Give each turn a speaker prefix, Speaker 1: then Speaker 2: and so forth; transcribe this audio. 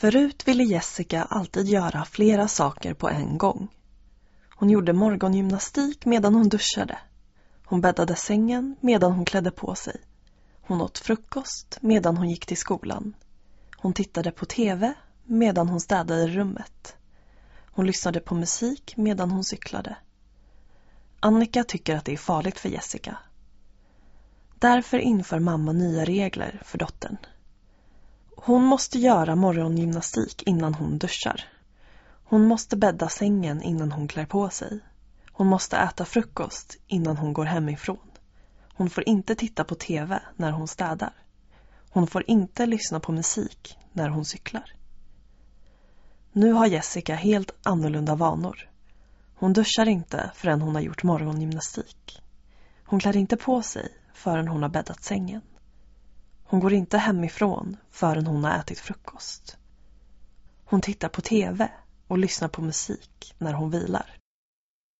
Speaker 1: Förut ville Jessica alltid göra flera saker på en gång. Hon gjorde morgongymnastik medan hon duschade. Hon bäddade sängen medan hon klädde på sig. Hon åt frukost medan hon gick till skolan. Hon tittade på TV medan hon städade rummet. Hon lyssnade på musik medan hon cyklade. Annika tycker att det är farligt för Jessica. Därför inför mamma nya regler för dottern. Hon måste göra morgongymnastik innan hon duschar. Hon måste bädda sängen innan hon klär på sig. Hon måste äta frukost innan hon går hemifrån. Hon får inte titta på TV när hon städar. Hon får inte lyssna på musik när hon cyklar. Nu har Jessica helt annorlunda vanor. Hon duschar inte förrän hon har gjort morgongymnastik. Hon klär inte på sig förrän hon har bäddat sängen. Hon går inte hemifrån förrän hon har ätit frukost. Hon tittar på TV och lyssnar på musik när hon vilar.